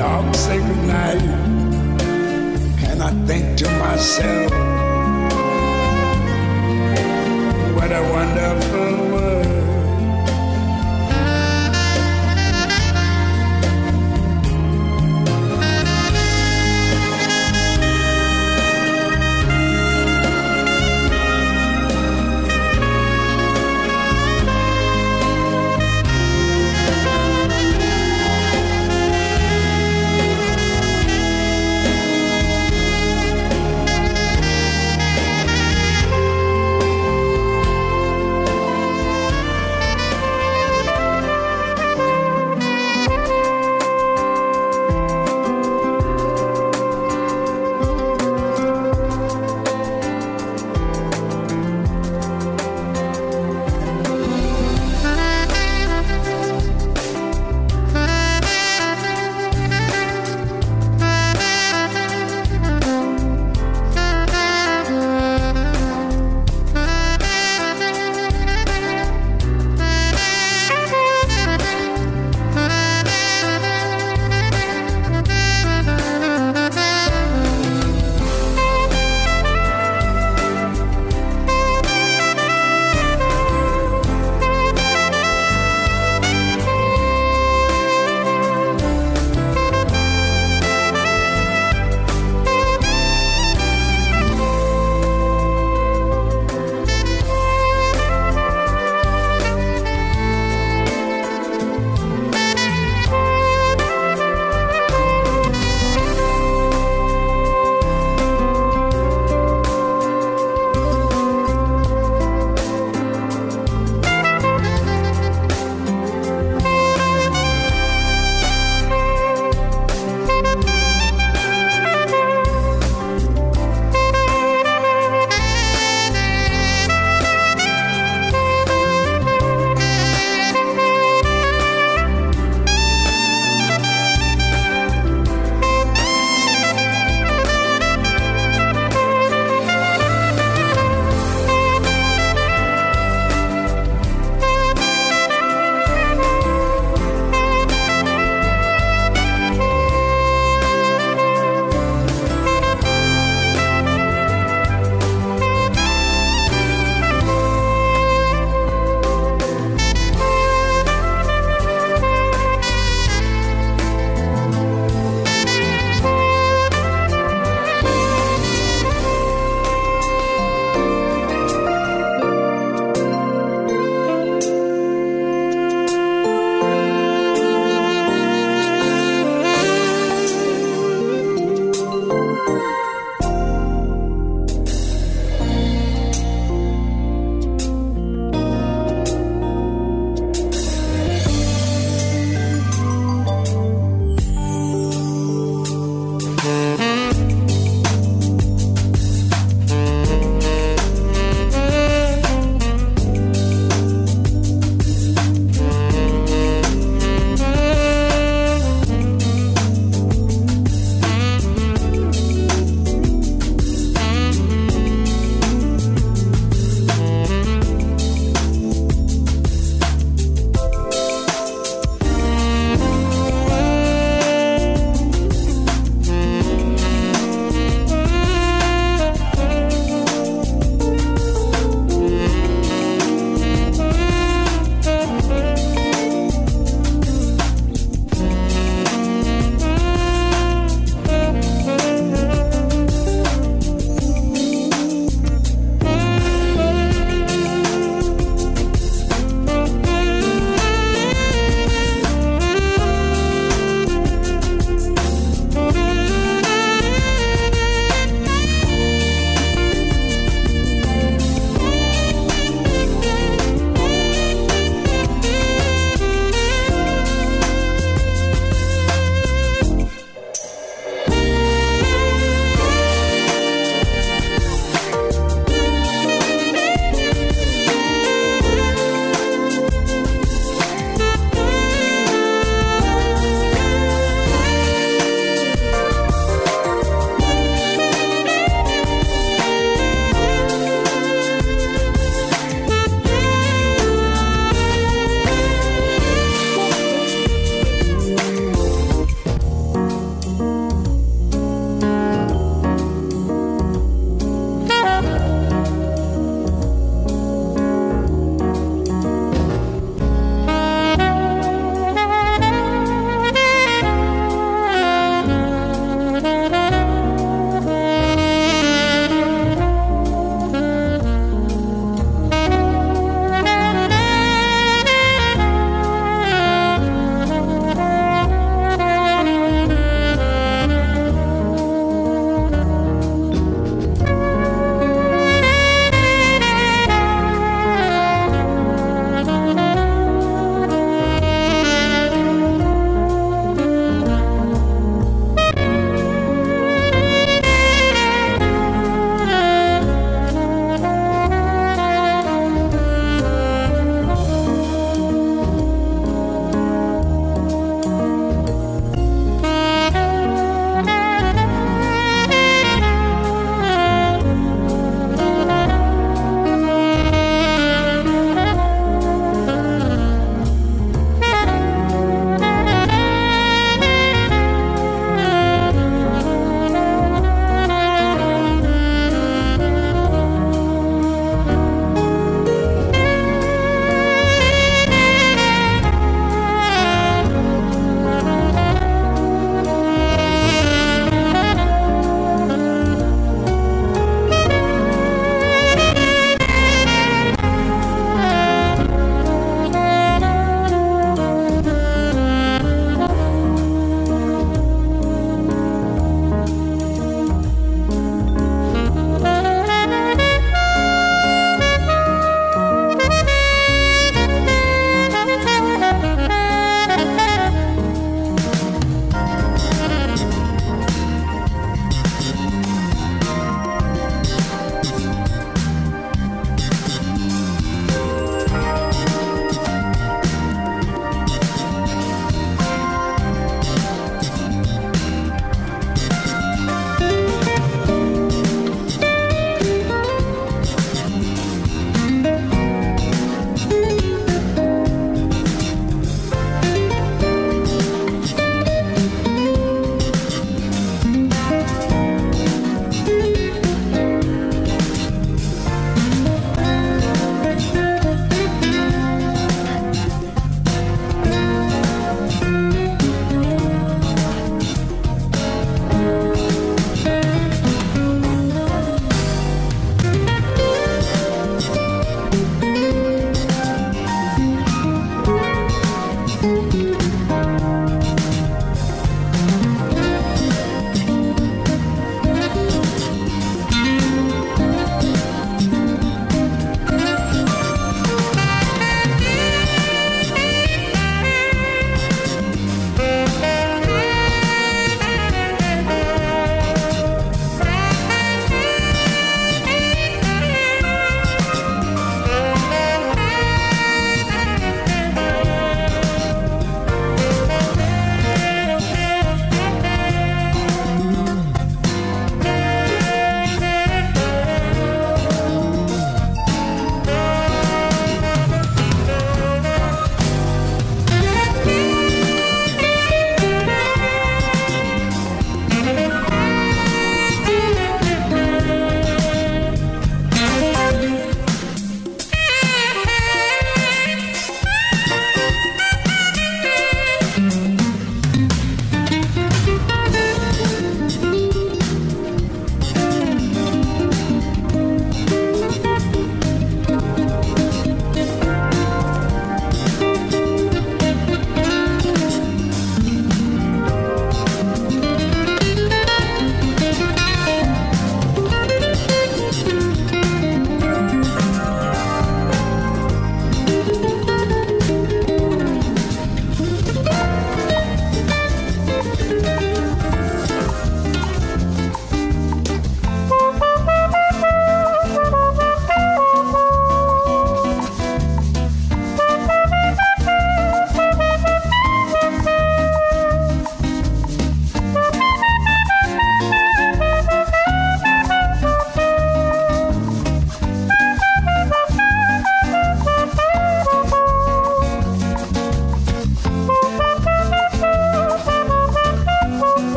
the say goodnight, and I think to myself, what a wonderful